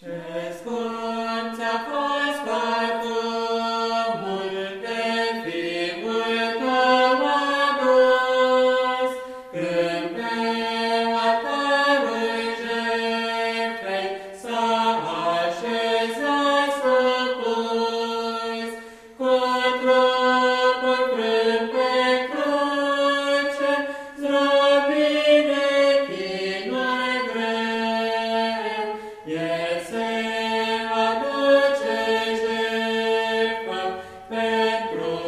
Cesco. and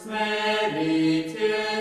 sme